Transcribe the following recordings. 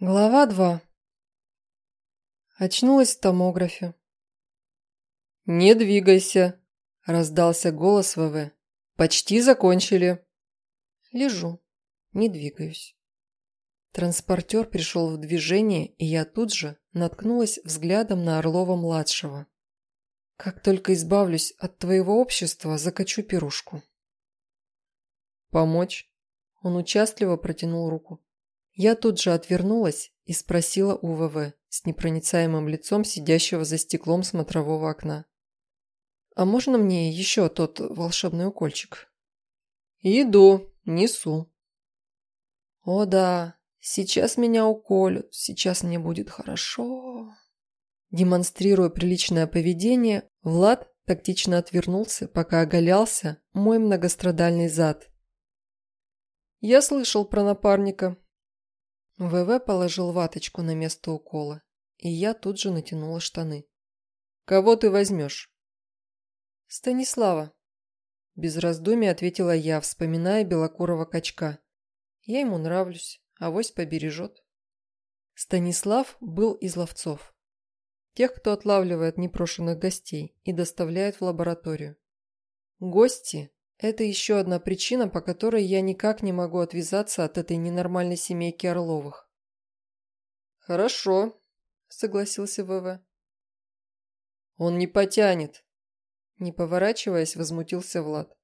Глава 2. Очнулась в томографе. «Не двигайся», – раздался голос ВВ. «Почти закончили». Лежу, не двигаюсь. Транспортер пришел в движение, и я тут же наткнулась взглядом на Орлова-младшего. «Как только избавлюсь от твоего общества, закачу пирушку». «Помочь?» Он участливо протянул руку. Я тут же отвернулась и спросила у ВВ с непроницаемым лицом сидящего за стеклом смотрового окна. «А можно мне еще тот волшебный укольчик?» «Иду, несу». «О да, сейчас меня уколют, сейчас мне будет хорошо». Демонстрируя приличное поведение, Влад тактично отвернулся, пока оголялся мой многострадальный зад. «Я слышал про напарника», ВВ положил ваточку на место укола, и я тут же натянула штаны. «Кого ты возьмешь?» «Станислава», – без раздумий ответила я, вспоминая белокурого качка. «Я ему нравлюсь, авось побережет». Станислав был из ловцов. Тех, кто отлавливает непрошенных гостей и доставляет в лабораторию. Гости это еще одна причина, по которой я никак не могу отвязаться от этой ненормальной семейки Орловых. «Хорошо», – согласился ВВ. «Он не потянет», – не поворачиваясь, возмутился Влад.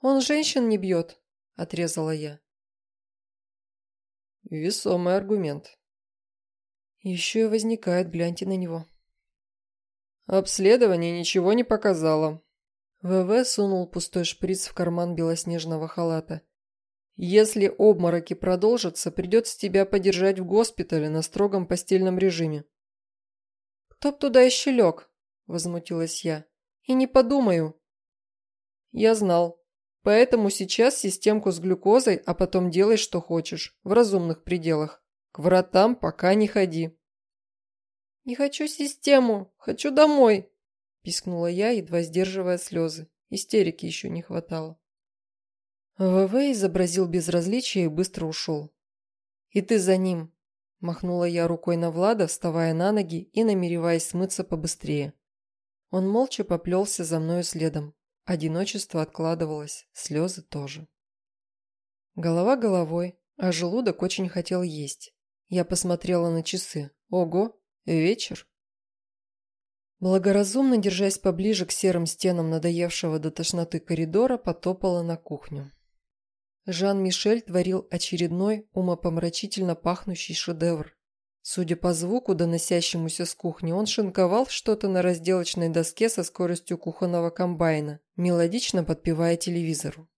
«Он женщин не бьет», – отрезала я. Весомый аргумент. Еще и возникает, гляньте на него. Обследование ничего не показало, ВВ сунул пустой шприц в карман белоснежного халата. «Если обмороки продолжатся, придется тебя подержать в госпитале на строгом постельном режиме». «Кто б туда еще лег?» – возмутилась я. «И не подумаю». «Я знал. Поэтому сейчас системку с глюкозой, а потом делай, что хочешь, в разумных пределах. К вратам пока не ходи». «Не хочу систему, хочу домой», пискнула я, едва сдерживая слезы. Истерики еще не хватало. ВВ изобразил безразличие и быстро ушел. «И ты за ним!» – махнула я рукой на Влада, вставая на ноги и намереваясь смыться побыстрее. Он молча поплелся за мною следом. Одиночество откладывалось, слезы тоже. Голова головой, а желудок очень хотел есть. Я посмотрела на часы. Ого, вечер. Благоразумно, держась поближе к серым стенам надоевшего до тошноты коридора, потопала на кухню. Жан-Мишель творил очередной умопомрачительно пахнущий шедевр. Судя по звуку, доносящемуся с кухни, он шинковал что-то на разделочной доске со скоростью кухонного комбайна, мелодично подпевая телевизору.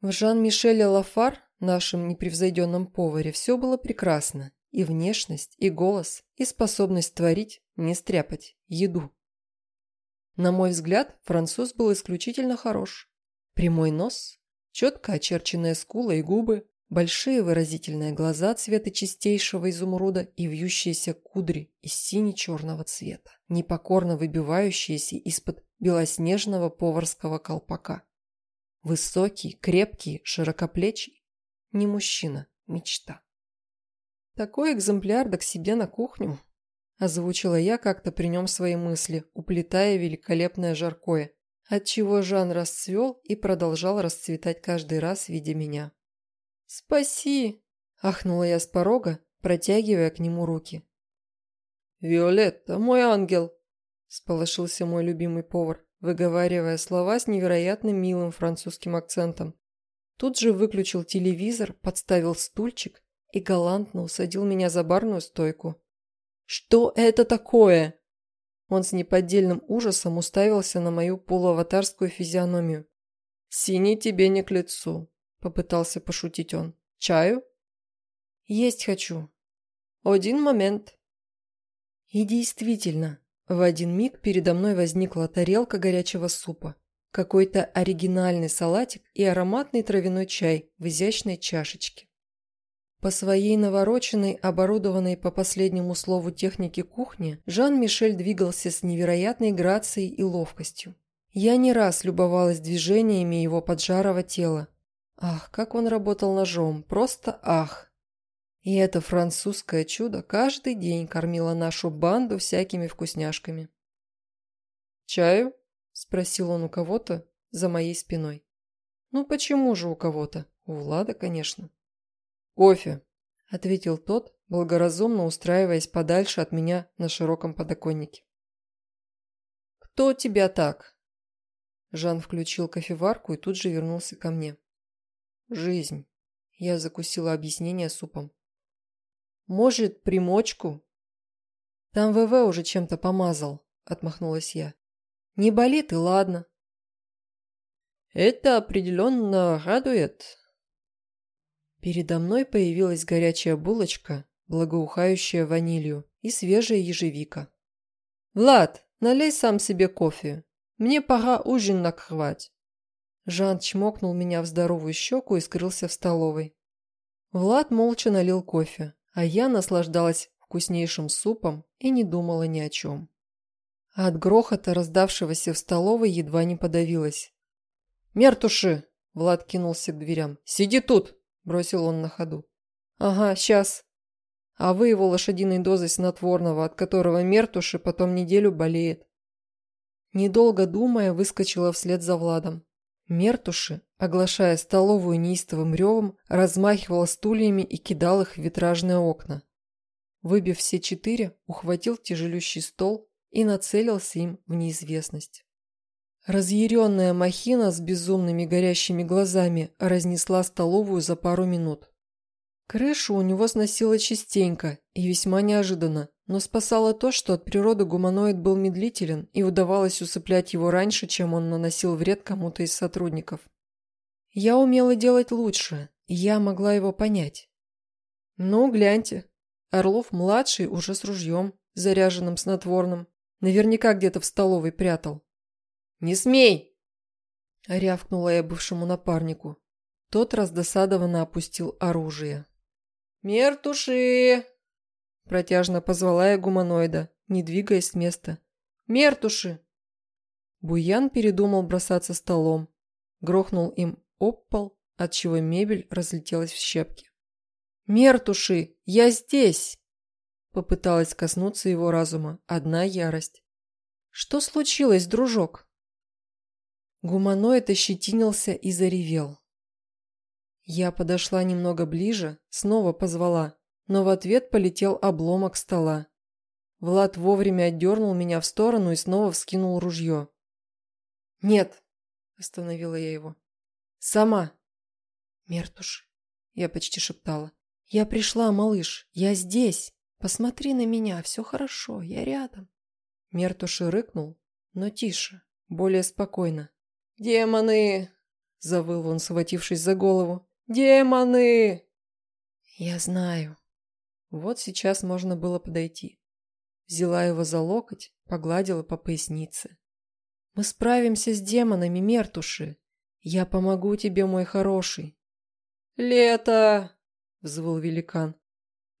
В Жан-Мишеле Лафар, нашем непревзойденном поваре, все было прекрасно. И внешность, и голос, и способность творить, не стряпать, еду. На мой взгляд, француз был исключительно хорош. Прямой нос, четко очерченные скулы и губы, большие выразительные глаза цвета чистейшего изумруда и вьющиеся кудри из сине-черного цвета, непокорно выбивающиеся из-под белоснежного поварского колпака. Высокий, крепкий, широкоплечий. Не мужчина, мечта. Такой экземпляр да к себе на кухню. Озвучила я как-то при нем свои мысли, уплетая великолепное жаркое, отчего Жан расцвел и продолжал расцветать каждый раз, видя меня. «Спаси!» – ахнула я с порога, протягивая к нему руки. «Виолетта, мой ангел!» – сполошился мой любимый повар, выговаривая слова с невероятно милым французским акцентом. Тут же выключил телевизор, подставил стульчик и галантно усадил меня за барную стойку. «Что это такое?» Он с неподдельным ужасом уставился на мою полуаватарскую физиономию. «Синий тебе не к лицу», – попытался пошутить он. «Чаю?» «Есть хочу». «Один момент». И действительно, в один миг передо мной возникла тарелка горячего супа, какой-то оригинальный салатик и ароматный травяной чай в изящной чашечке. По своей навороченной, оборудованной по последнему слову технике кухне, Жан-Мишель двигался с невероятной грацией и ловкостью. Я не раз любовалась движениями его поджарого тела. Ах, как он работал ножом, просто ах! И это французское чудо каждый день кормило нашу банду всякими вкусняшками. «Чаю?» – спросил он у кого-то за моей спиной. «Ну почему же у кого-то? У Влада, конечно». «Кофе», – ответил тот, благоразумно устраиваясь подальше от меня на широком подоконнике. «Кто тебя так?» Жан включил кофеварку и тут же вернулся ко мне. «Жизнь». Я закусила объяснение супом. «Может, примочку?» «Там ВВ уже чем-то помазал», – отмахнулась я. «Не болит и ладно». «Это определенно радует». Передо мной появилась горячая булочка, благоухающая ванилью, и свежая ежевика. «Влад, налей сам себе кофе. Мне пора ужин накрывать». Жан чмокнул меня в здоровую щеку и скрылся в столовой. Влад молча налил кофе, а я наслаждалась вкуснейшим супом и не думала ни о чем. от грохота, раздавшегося в столовой, едва не подавилась. «Мертуши!» – Влад кинулся к дверям. «Сиди тут!» – бросил он на ходу. «Ага, сейчас!» А вы его лошадиной дозой снотворного, от которого Мертуши потом неделю болеет. Недолго думая, выскочила вслед за Владом. Мертуши, оглашая столовую неистовым ревом, размахивал стульями и кидал их в витражные окна. Выбив все четыре, ухватил тяжелющий стол и нацелился им в неизвестность. Разъяренная махина с безумными горящими глазами разнесла столовую за пару минут. Крышу у него сносило частенько и весьма неожиданно, но спасало то, что от природы гуманоид был медлителен и удавалось усыплять его раньше, чем он наносил вред кому-то из сотрудников. Я умела делать лучше, и я могла его понять. Ну, гляньте, Орлов-младший уже с ружьем, заряженным снотворным, наверняка где-то в столовой прятал. «Не смей!» – рявкнула я бывшему напарнику. Тот раздосадованно опустил оружие. «Мертуши!» Протяжно позвала я гуманоида, не двигаясь с места. «Мертуши!» Буян передумал бросаться столом. Грохнул им об пол, отчего мебель разлетелась в щепки. «Мертуши! Я здесь!» Попыталась коснуться его разума. Одна ярость. «Что случилось, дружок?» Гуманоид ощетинился и заревел. Я подошла немного ближе, снова позвала, но в ответ полетел обломок стола. Влад вовремя отдернул меня в сторону и снова вскинул ружье. «Нет», – остановила я его. «Сама». «Мертуш», – я почти шептала. «Я пришла, малыш, я здесь. Посмотри на меня, все хорошо, я рядом». Мертуши рыкнул, но тише, более спокойно. «Демоны!» – завыл он, схватившись за голову. «Демоны!» «Я знаю». Вот сейчас можно было подойти. Взяла его за локоть, погладила по пояснице. «Мы справимся с демонами, Мертуши. Я помогу тебе, мой хороший». «Лето!» – взвыл великан.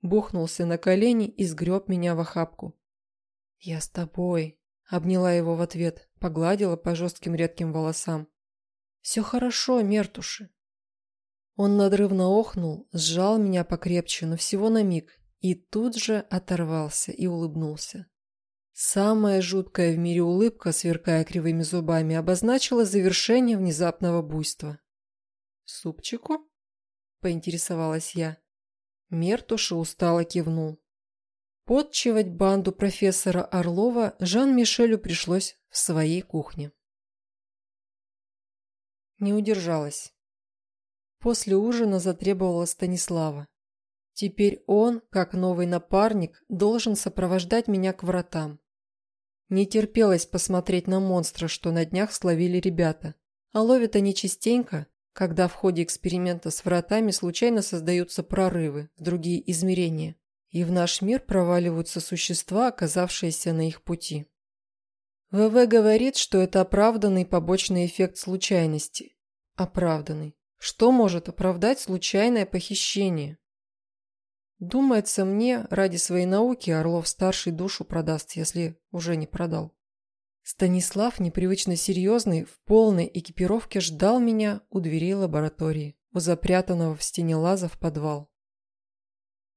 Бухнулся на колени и сгреб меня в охапку. «Я с тобой», – обняла его в ответ, погладила по жестким редким волосам. «Все хорошо, Мертуши. Он надрывно охнул, сжал меня покрепче, но всего на миг, и тут же оторвался и улыбнулся. Самая жуткая в мире улыбка, сверкая кривыми зубами, обозначила завершение внезапного буйства. «Супчику?» – поинтересовалась я. Мертуша устало кивнул. Подчивать банду профессора Орлова Жан-Мишелю пришлось в своей кухне. Не удержалась. После ужина затребовала Станислава. Теперь он, как новый напарник, должен сопровождать меня к вратам. Не терпелось посмотреть на монстра, что на днях словили ребята. А ловят они частенько, когда в ходе эксперимента с вратами случайно создаются прорывы в другие измерения, и в наш мир проваливаются существа, оказавшиеся на их пути. ВВ говорит, что это оправданный побочный эффект случайности. Оправданный. Что может оправдать случайное похищение? Думается мне, ради своей науки Орлов-старший душу продаст, если уже не продал. Станислав, непривычно серьезный, в полной экипировке ждал меня у дверей лаборатории, у запрятанного в стене лаза в подвал.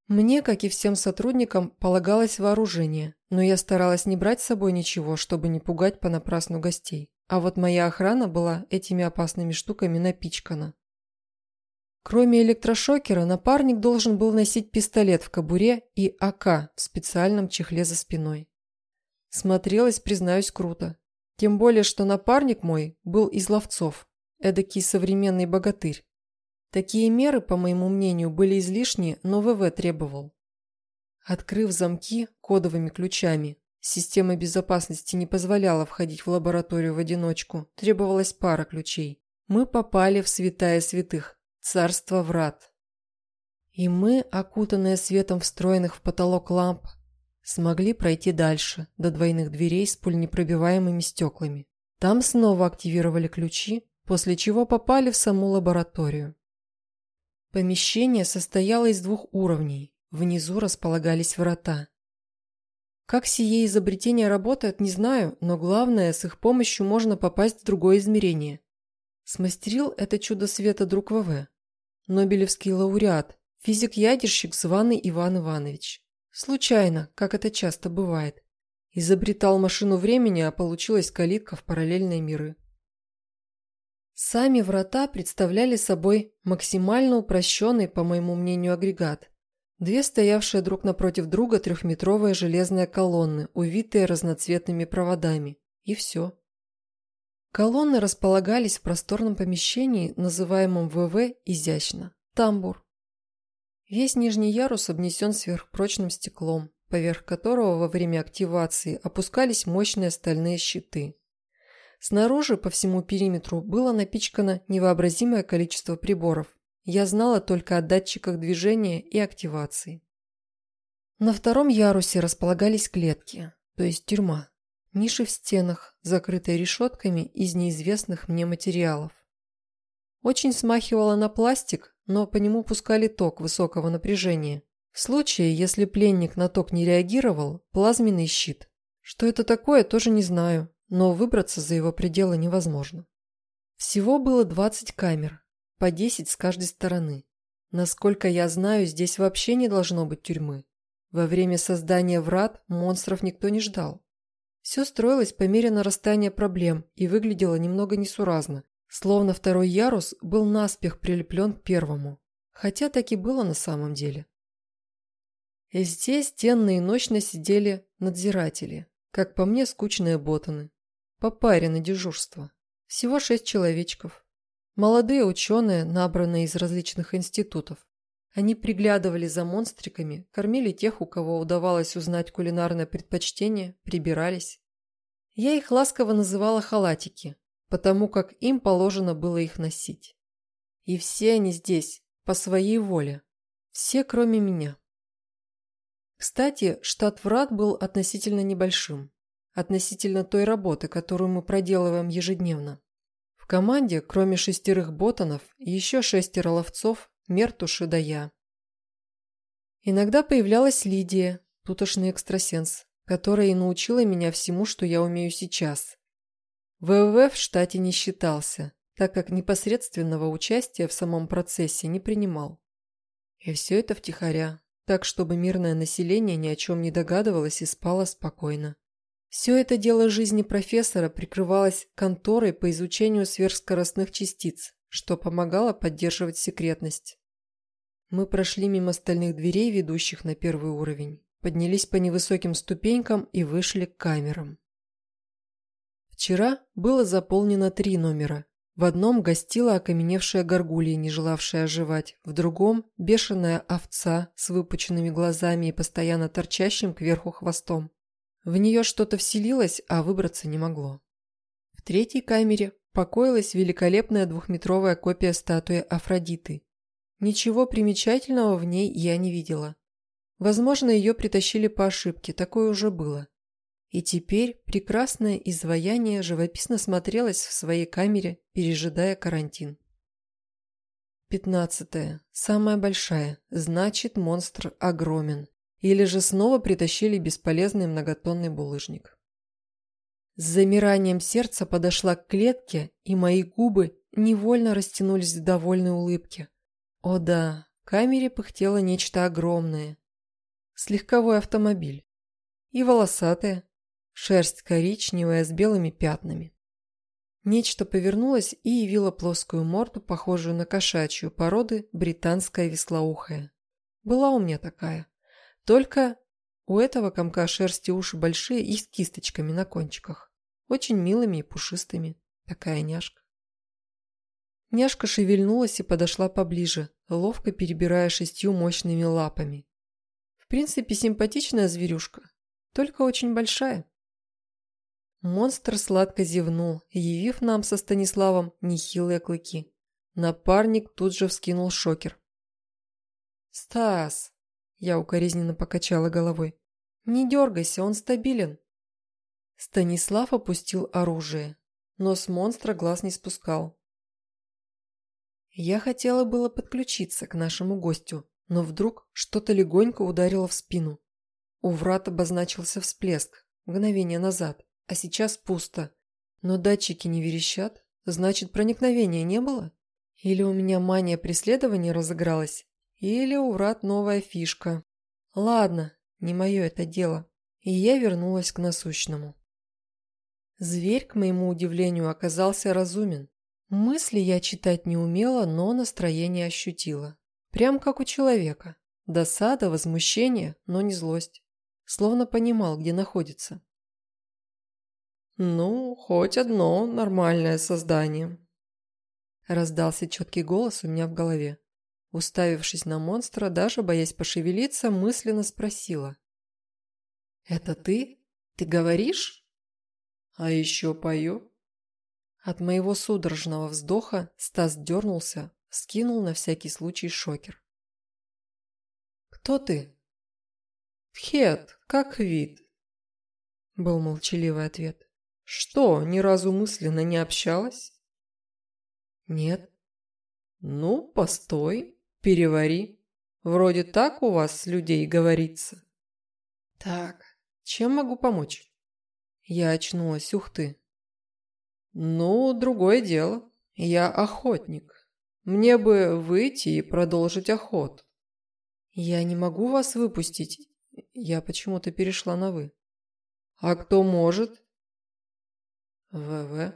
Мне, как и всем сотрудникам, полагалось вооружение, но я старалась не брать с собой ничего, чтобы не пугать понапрасну гостей. А вот моя охрана была этими опасными штуками напичкана. Кроме электрошокера, напарник должен был носить пистолет в кобуре и АК в специальном чехле за спиной. Смотрелось, признаюсь, круто. Тем более, что напарник мой был из ловцов, эдакий современный богатырь. Такие меры, по моему мнению, были излишни, но ВВ требовал. Открыв замки кодовыми ключами, система безопасности не позволяла входить в лабораторию в одиночку, требовалась пара ключей. Мы попали в святая святых, царство врат. И мы, окутанные светом встроенных в потолок ламп, смогли пройти дальше, до двойных дверей с пульнепробиваемыми стеклами. Там снова активировали ключи, после чего попали в саму лабораторию. Помещение состояло из двух уровней. Внизу располагались врата. Как сие изобретение работает, не знаю, но главное, с их помощью можно попасть в другое измерение. Смастерил это чудо света друг ВВ. Нобелевский лауреат, физик-ядерщик званый Иван Иванович. Случайно, как это часто бывает. Изобретал машину времени, а получилась калитка в параллельные миры. Сами врата представляли собой максимально упрощенный, по моему мнению, агрегат. Две стоявшие друг напротив друга трехметровые железные колонны, увитые разноцветными проводами. И все. Колонны располагались в просторном помещении, называемом ВВ изящно – тамбур. Весь нижний ярус обнесен сверхпрочным стеклом, поверх которого во время активации опускались мощные стальные щиты. Снаружи по всему периметру было напичкано невообразимое количество приборов. Я знала только о датчиках движения и активации. На втором ярусе располагались клетки, то есть тюрьма. Ниши в стенах, закрытые решетками из неизвестных мне материалов. Очень смахивало на пластик, но по нему пускали ток высокого напряжения. В случае, если пленник на ток не реагировал, плазменный щит. Что это такое, тоже не знаю, но выбраться за его пределы невозможно. Всего было 20 камер, по 10 с каждой стороны. Насколько я знаю, здесь вообще не должно быть тюрьмы. Во время создания врат монстров никто не ждал. Все строилось по мере нарастания проблем и выглядело немного несуразно, словно второй ярус был наспех прилеплен к первому. Хотя так и было на самом деле. И здесь денно и ночно сидели надзиратели, как по мне скучные ботаны. По паре на дежурство. Всего шесть человечков. Молодые ученые, набранные из различных институтов. Они приглядывали за монстриками, кормили тех, у кого удавалось узнать кулинарное предпочтение, прибирались. Я их ласково называла халатики, потому как им положено было их носить. И все они здесь, по своей воле. Все, кроме меня. Кстати, штат врат был относительно небольшим относительно той работы, которую мы проделываем ежедневно. В команде, кроме шестерых ботанов, еще шестеро ловцов, Мертуши да я. Иногда появлялась Лидия, тутошный экстрасенс, которая и научила меня всему, что я умею сейчас. ВВ в штате не считался, так как непосредственного участия в самом процессе не принимал. И все это втихаря, так чтобы мирное население ни о чем не догадывалось и спало спокойно. Все это дело жизни профессора прикрывалось конторой по изучению сверхскоростных частиц, что помогало поддерживать секретность. Мы прошли мимо стальных дверей, ведущих на первый уровень, поднялись по невысоким ступенькам и вышли к камерам. Вчера было заполнено три номера. В одном гостила окаменевшая горгулья, не желавшая оживать, в другом – бешеная овца с выпученными глазами и постоянно торчащим кверху хвостом. В нее что-то вселилось, а выбраться не могло. В третьей камере покоилась великолепная двухметровая копия статуи Афродиты. Ничего примечательного в ней я не видела. Возможно, ее притащили по ошибке, такое уже было. И теперь прекрасное изваяние живописно смотрелось в своей камере, пережидая карантин. Пятнадцатая. Самая большая. Значит, монстр огромен. Или же снова притащили бесполезный многотонный булыжник. С замиранием сердца подошла к клетке, и мои губы невольно растянулись в довольной улыбке. О да, камере пыхтело нечто огромное. Слегковой автомобиль. И волосатое, шерсть коричневая с белыми пятнами. Нечто повернулось и явило плоскую морду, похожую на кошачью породы британская веслоухая. Была у меня такая. Только у этого комка шерсти уши большие и с кисточками на кончиках. Очень милыми и пушистыми. Такая няшка. Няшка шевельнулась и подошла поближе, ловко перебирая шестью мощными лапами. В принципе, симпатичная зверюшка, только очень большая. Монстр сладко зевнул, явив нам со Станиславом нехилые клыки. Напарник тут же вскинул шокер. «Стас!» – я укоризненно покачала головой. «Не дергайся, он стабилен». Станислав опустил оружие, но с монстра глаз не спускал. Я хотела было подключиться к нашему гостю, но вдруг что-то легонько ударило в спину. У врат обозначился всплеск, мгновение назад, а сейчас пусто. Но датчики не верещат, значит проникновения не было? Или у меня мания преследования разыгралась, или у врат новая фишка. Ладно, не мое это дело. И я вернулась к насущному. Зверь, к моему удивлению, оказался разумен. Мысли я читать не умела, но настроение ощутила. Прям как у человека. Досада, возмущение, но не злость. Словно понимал, где находится. «Ну, хоть одно нормальное создание», – раздался четкий голос у меня в голове. Уставившись на монстра, даже боясь пошевелиться, мысленно спросила. «Это ты? Ты говоришь?» «А еще пою?» От моего судорожного вздоха Стас дернулся, скинул на всякий случай шокер. «Кто ты?» «Тхет, как вид», — был молчаливый ответ. «Что, ни разу мысленно не общалась?» «Нет». «Ну, постой, перевари. Вроде так у вас с людей говорится». «Так, чем могу помочь?» Я очнулась, ух ты. «Ну, другое дело. Я охотник. Мне бы выйти и продолжить охоту». «Я не могу вас выпустить». Я почему-то перешла на «вы». «А кто может?» «ВВ».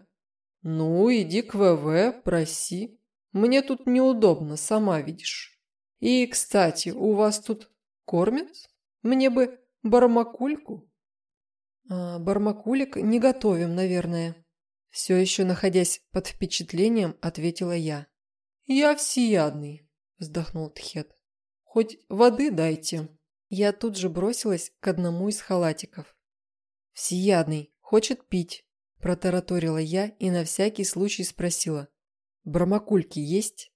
«Ну, иди к ВВ, проси. Мне тут неудобно, сама видишь. И, кстати, у вас тут кормят? Мне бы бармакульку». А, «Бармакулик не готовим, наверное», все еще находясь под впечатлением, ответила я. «Я всеядный», – вздохнул Тхет. «Хоть воды дайте». Я тут же бросилась к одному из халатиков. «Всеядный, хочет пить», – протараторила я и на всякий случай спросила. «Бромакульки есть?»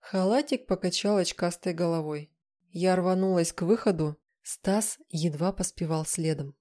Халатик покачал очкастой головой. Я рванулась к выходу, Стас едва поспевал следом.